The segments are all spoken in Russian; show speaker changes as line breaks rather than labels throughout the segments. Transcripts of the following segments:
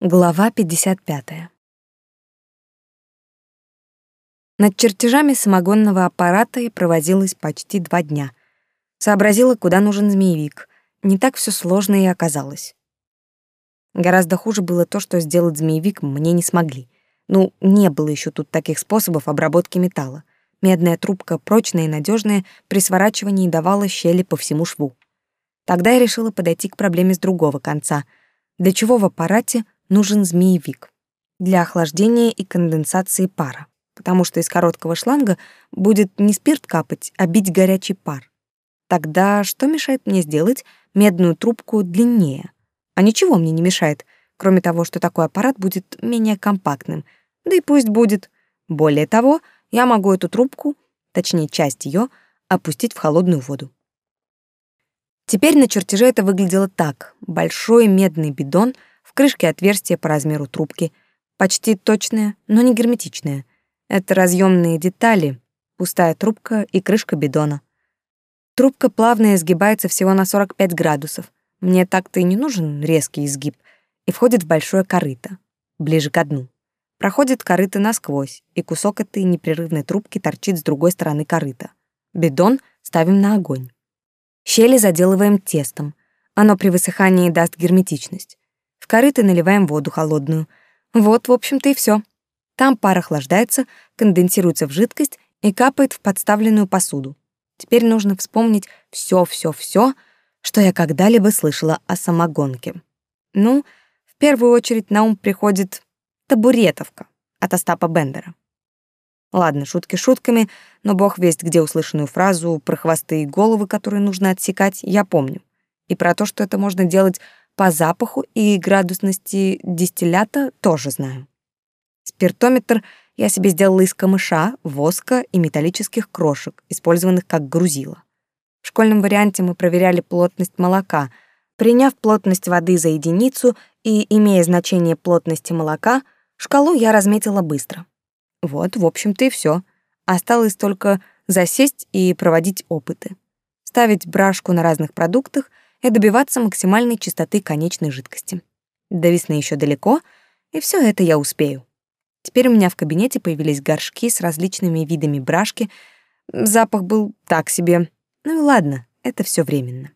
Глава 55. Над чертежами самогонного аппарата я провозилась почти два дня. Сообразила, куда нужен змеевик. Не так все сложно и оказалось. Гораздо хуже было то, что сделать змеевик мне не смогли. Ну, не было еще тут таких способов обработки металла. Медная трубка, прочная и надежная, при сворачивании давала щели по всему шву. Тогда я решила подойти к проблеме с другого конца. Для чего в аппарате — нужен змеевик для охлаждения и конденсации пара, потому что из короткого шланга будет не спирт капать, а бить горячий пар. Тогда что мешает мне сделать медную трубку длиннее? А ничего мне не мешает, кроме того, что такой аппарат будет менее компактным. Да и пусть будет. Более того, я могу эту трубку, точнее часть ее, опустить в холодную воду. Теперь на чертеже это выглядело так. Большой медный бидон — в крышке отверстие по размеру трубки, почти точное, но не герметичное. Это разъемные детали, пустая трубка и крышка бидона. Трубка плавно изгибается всего на 45 градусов. Мне так-то и не нужен резкий изгиб. И входит в большое корыто, ближе к дну. Проходит корыто насквозь, и кусок этой непрерывной трубки торчит с другой стороны корыта. Бидон ставим на огонь. Щели заделываем тестом. Оно при высыхании даст герметичность. Корыто наливаем воду холодную. Вот, в общем-то, и все. Там пар охлаждается, конденсируется в жидкость и капает в подставленную посуду. Теперь нужно вспомнить все-все-все, что я когда-либо слышала о самогонке. Ну, в первую очередь на ум приходит табуретовка от Остапа Бендера. Ладно, шутки шутками, но бог весть, где услышанную фразу про хвосты и головы, которые нужно отсекать, я помню. И про то, что это можно делать по запаху и градусности дистиллята тоже знаю. Спиртометр я себе сделала из камыша, воска и металлических крошек, использованных как грузило. В школьном варианте мы проверяли плотность молока. Приняв плотность воды за единицу и имея значение плотности молока, шкалу я разметила быстро. Вот, в общем-то, и все. Осталось только засесть и проводить опыты. Ставить брашку на разных продуктах — и добиваться максимальной чистоты конечной жидкости. До весны еще далеко, и все это я успею. Теперь у меня в кабинете появились горшки с различными видами брашки. Запах был так себе. Ну и ладно, это все временно.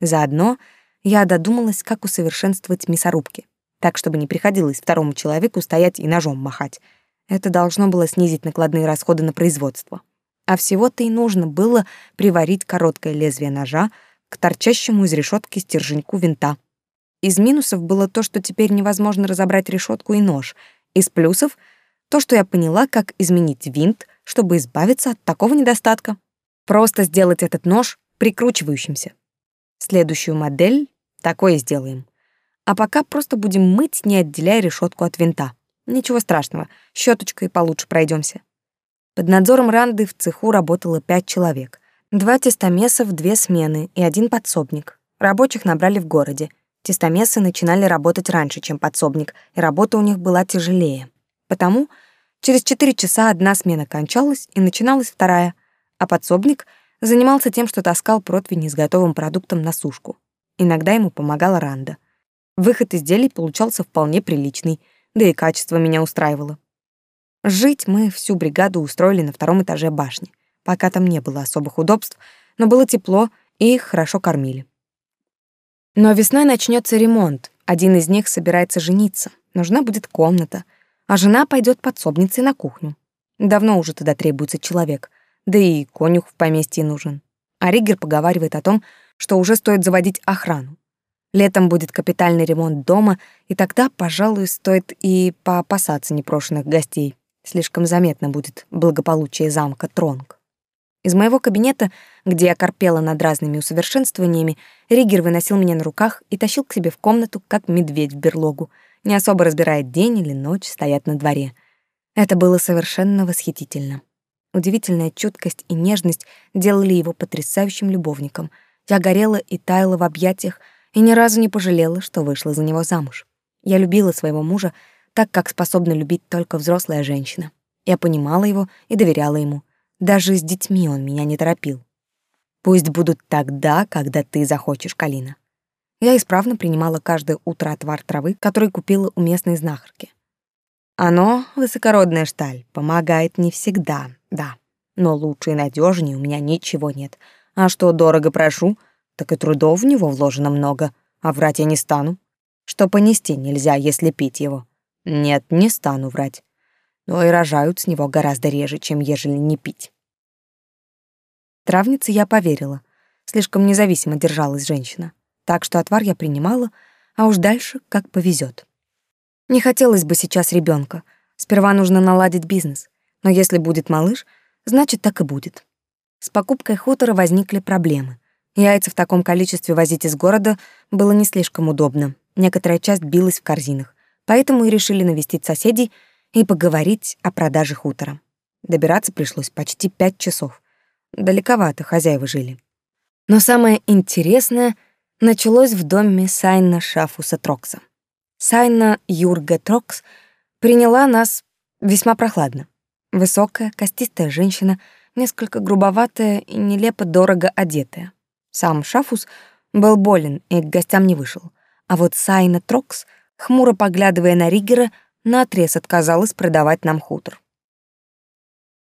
Заодно я додумалась, как усовершенствовать мясорубки, так, чтобы не приходилось второму человеку стоять и ножом махать. Это должно было снизить накладные расходы на производство. А всего-то и нужно было приварить короткое лезвие ножа к торчащему из решетки стерженьку винта. Из минусов было то, что теперь невозможно разобрать решетку и нож. Из плюсов — то, что я поняла, как изменить винт, чтобы избавиться от такого недостатка. Просто сделать этот нож прикручивающимся. Следующую модель такое сделаем. А пока просто будем мыть, не отделяя решетку от винта. Ничего страшного, щеточкой получше пройдемся. Под надзором Ранды в цеху работало пять человек. Два тестомеса в две смены и один подсобник. Рабочих набрали в городе. Тестомесы начинали работать раньше, чем подсобник, и работа у них была тяжелее. Потому через четыре часа одна смена кончалась и начиналась вторая, а подсобник занимался тем, что таскал противень с готовым продуктом на сушку. Иногда ему помогала Ранда. Выход изделий получался вполне приличный, да и качество меня устраивало. Жить мы всю бригаду устроили на втором этаже башни — Пока там не было особых удобств, но было тепло, и их хорошо кормили. Но весной начнется ремонт. Один из них собирается жениться. Нужна будет комната, а жена пойдет подсобницей на кухню. Давно уже туда требуется человек, да и конюх в поместье нужен. А Ригер поговаривает о том, что уже стоит заводить охрану. Летом будет капитальный ремонт дома, и тогда, пожалуй, стоит и поопасаться непрошенных гостей. Слишком заметно будет благополучие замка Тронг. Из моего кабинета, где я корпела над разными усовершенствованиями, Ригер выносил меня на руках и тащил к себе в комнату, как медведь в берлогу, не особо разбирая день или ночь стоят на дворе. Это было совершенно восхитительно. Удивительная чуткость и нежность делали его потрясающим любовником. Я горела и таяла в объятиях, и ни разу не пожалела, что вышла за него замуж. Я любила своего мужа так, как способна любить только взрослая женщина. Я понимала его и доверяла ему. Даже с детьми он меня не торопил. Пусть будут тогда, когда ты захочешь, Калина. Я исправно принимала каждое утро отвар травы, который купила у местной знахарки. Оно, высокородная шталь, помогает не всегда, да. Но лучше и надежнее у меня ничего нет. А что дорого прошу, так и трудов в него вложено много, а врать я не стану. Что понести нельзя, если пить его. Нет, не стану врать. Но и рожают с него гораздо реже, чем ежели не пить. Травнице я поверила. Слишком независимо держалась женщина. Так что отвар я принимала, а уж дальше как повезет. Не хотелось бы сейчас ребенка. Сперва нужно наладить бизнес. Но если будет малыш, значит, так и будет. С покупкой хутора возникли проблемы. Яйца в таком количестве возить из города было не слишком удобно. Некоторая часть билась в корзинах. Поэтому и решили навестить соседей и поговорить о продаже хутора. Добираться пришлось почти пять часов. Далековато хозяева жили. Но самое интересное началось в доме Сайна Шафуса Трокса. Сайна Юрга Трокс приняла нас весьма прохладно. Высокая, костистая женщина, несколько грубоватая и нелепо дорого одетая. Сам Шафус был болен и к гостям не вышел. А вот Сайна Трокс, хмуро поглядывая на Ригера, наотрез отказалась продавать нам хутор.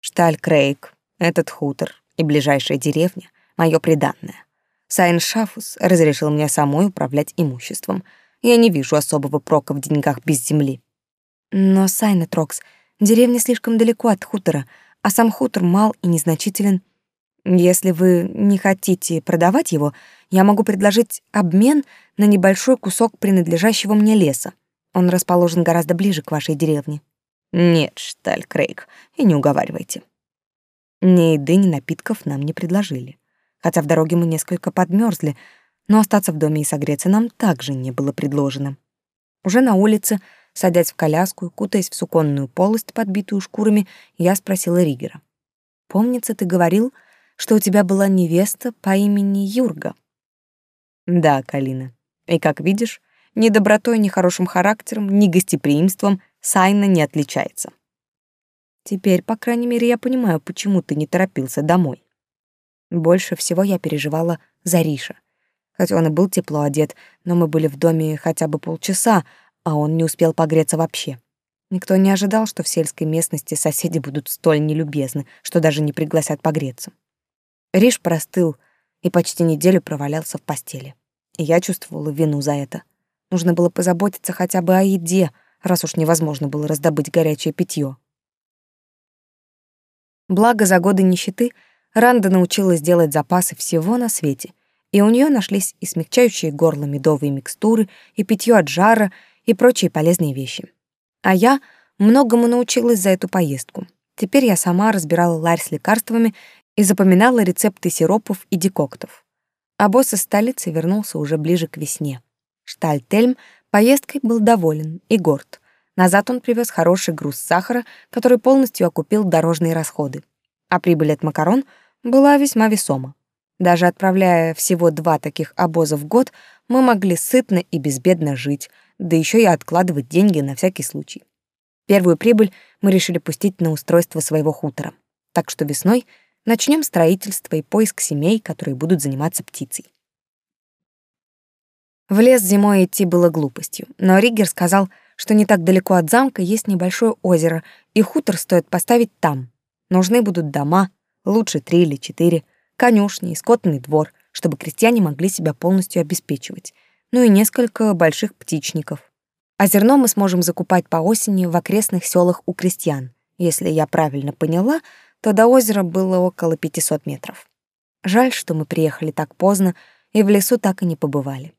Шталь Крейг, этот хутор и ближайшая деревня — мое приданное. Сайн Шафус разрешил мне самой управлять имуществом — я не вижу особого прока в деньгах без земли. Но, Сайна Трокс, деревня слишком далеко от хутора, а сам хутор мал и незначителен. Если вы не хотите продавать его, я могу предложить обмен на небольшой кусок принадлежащего мне леса. Он расположен гораздо ближе к вашей деревне. Нет, Шталь Крейг, и не уговаривайте. Ни еды, ни напитков нам не предложили. Хотя в дороге мы несколько подмерзли, но остаться в доме и согреться нам также не было предложено. Уже на улице, садясь в коляску и кутаясь в суконную полость, подбитую шкурами, я спросила Ригера. «Помнится, ты говорил, что у тебя была невеста по имени Юрга?» «Да, Калина. И, как видишь, ни добротой, ни хорошим характером, ни гостеприимством Сайна не отличается. Теперь, по крайней мере, я понимаю, почему ты не торопился домой. Больше всего я переживала за Риша хоть он и был тепло одет, но мы были в доме хотя бы полчаса, а он не успел погреться вообще. Никто не ожидал, что в сельской местности соседи будут столь нелюбезны, что даже не пригласят погреться. Риш простыл и почти неделю провалялся в постели. И я чувствовала вину за это. Нужно было позаботиться хотя бы о еде, раз уж невозможно было раздобыть горячее питье. Благо, за годы нищеты Ранда научилась делать запасы всего на свете — и у нее нашлись и смягчающие горло медовые микстуры, и питье от жара, и прочие полезные вещи. А я многому научилась за эту поездку. Теперь я сама разбирала ларь с лекарствами и запоминала рецепты сиропов и декоктов. А босс из столицы вернулся уже ближе к весне. Штальтельм поездкой был доволен и горд. Назад он привез хороший груз сахара, который полностью окупил дорожные расходы. А прибыль от макарон была весьма весома. Даже отправляя всего два таких обоза в год, мы могли сытно и безбедно жить, да еще и откладывать деньги на всякий случай. Первую прибыль мы решили пустить на устройство своего хутора. Так что весной начнем строительство и поиск семей, которые будут заниматься птицей. В лес зимой идти было глупостью, но Риггер сказал, что не так далеко от замка есть небольшое озеро, и хутор стоит поставить там. Нужны будут дома, лучше три или четыре, конюшни и скотный двор, чтобы крестьяне могли себя полностью обеспечивать, ну и несколько больших птичников. А зерно мы сможем закупать по осени в окрестных селах у крестьян. Если я правильно поняла, то до озера было около 500 метров. Жаль, что мы приехали так поздно и в лесу так и не побывали.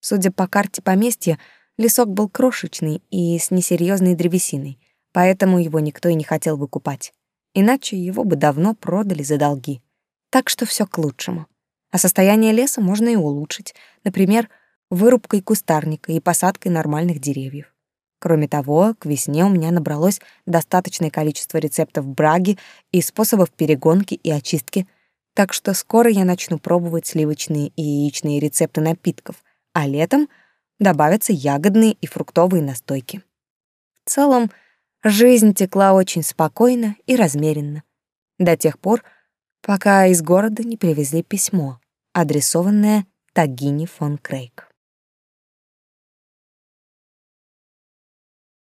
Судя по карте поместья, лесок был крошечный и с несерьезной древесиной, поэтому его никто и не хотел выкупать. Иначе его бы давно продали за долги. Так что все к лучшему. А состояние леса можно и улучшить, например, вырубкой кустарника и посадкой нормальных деревьев. Кроме того, к весне у меня набралось достаточное количество рецептов браги и способов перегонки и очистки, так что скоро я начну пробовать сливочные и яичные рецепты напитков, а летом добавятся ягодные и фруктовые настойки. В целом, жизнь текла очень спокойно и размеренно. До тех пор, пока из города не привезли письмо, адресованное Тагине фон Крейг.